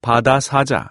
바다 사자.